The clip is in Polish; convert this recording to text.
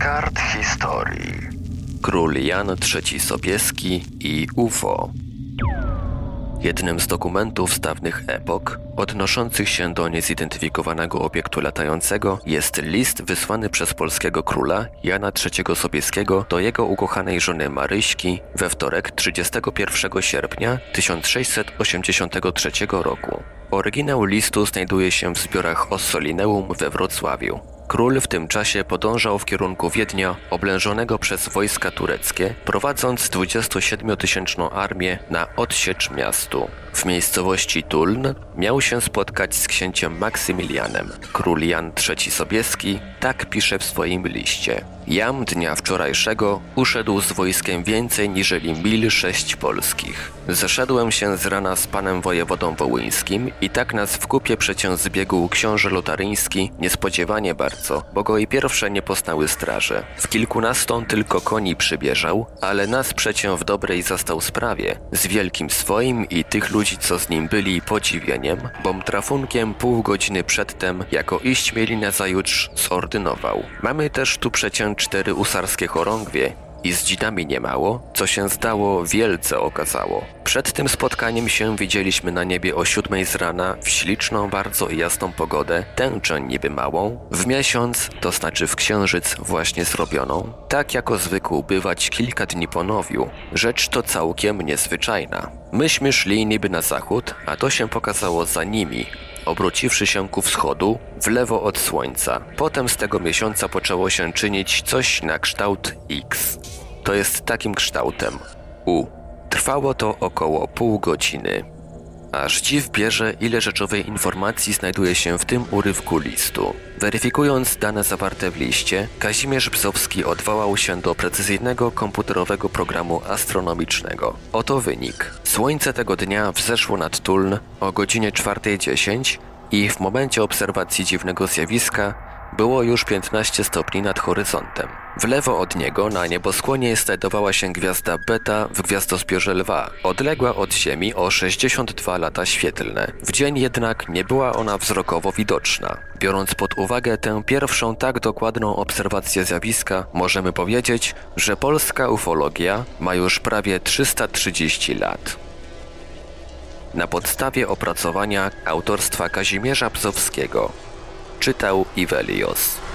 kart historii. Król Jan III Sobieski i UFO. Jednym z dokumentów z dawnych epok, odnoszących się do niezidentyfikowanego obiektu latającego, jest list wysłany przez polskiego króla Jana III Sobieskiego do jego ukochanej żony Maryśki we wtorek 31 sierpnia 1683 roku. Oryginał listu znajduje się w zbiorach Ossolineum we Wrocławiu. Król w tym czasie podążał w kierunku Wiednia, oblężonego przez wojska tureckie, prowadząc 27-tysięczną armię na odsiecz miastu. W miejscowości Tuln miał się spotkać z księciem Maksymilianem. Król Jan III Sobieski tak pisze w swoim liście. Jam dnia wczorajszego uszedł z wojskiem więcej niżeli mil sześć polskich. Zeszedłem się z rana z panem wojewodą wołyńskim i tak nas w kupie przecię zbiegł książę lotaryński niespodziewanie bardzo, bo go i pierwsze nie poznały straże. W kilkunastą tylko koni przybieżał, ale nas przecię w dobrej zastał sprawie, z wielkim swoim i tych ludzi, co z nim byli podziwieniem, bom trafunkiem pół godziny przedtem, jako iść mieli na zajutrz, zordynował. Mamy też tu przecię cztery usarskie chorągwie i z dzidami niemało, co się zdało wielce okazało. Przed tym spotkaniem się widzieliśmy na niebie o siódmej z rana w śliczną bardzo jasną pogodę, tęczę niby małą, w miesiąc, to znaczy w księżyc właśnie zrobioną, tak jako zwykł bywać kilka dni po nowiu. Rzecz to całkiem niezwyczajna. Myśmy szli niby na zachód, a to się pokazało za nimi, obróciwszy się ku wschodu, w lewo od słońca. Potem z tego miesiąca poczęło się czynić coś na kształt X. To jest takim kształtem U. Trwało to około pół godziny. Aż dziw bierze, ile rzeczowej informacji znajduje się w tym urywku listu. Weryfikując dane zawarte w liście, Kazimierz Bzowski odwołał się do precyzyjnego komputerowego programu astronomicznego. Oto wynik. Słońce tego dnia wzeszło nad Tuln o godzinie 4.10 i w momencie obserwacji dziwnego zjawiska było już 15 stopni nad horyzontem. W lewo od niego na nieboskłonie znajdowała się gwiazda Beta w gwiazdozbiorze Lwa, odległa od Ziemi o 62 lata świetlne. W dzień jednak nie była ona wzrokowo widoczna. Biorąc pod uwagę tę pierwszą tak dokładną obserwację zjawiska, możemy powiedzieć, że polska ufologia ma już prawie 330 lat. Na podstawie opracowania autorstwa Kazimierza Pzowskiego czytał Ivelios.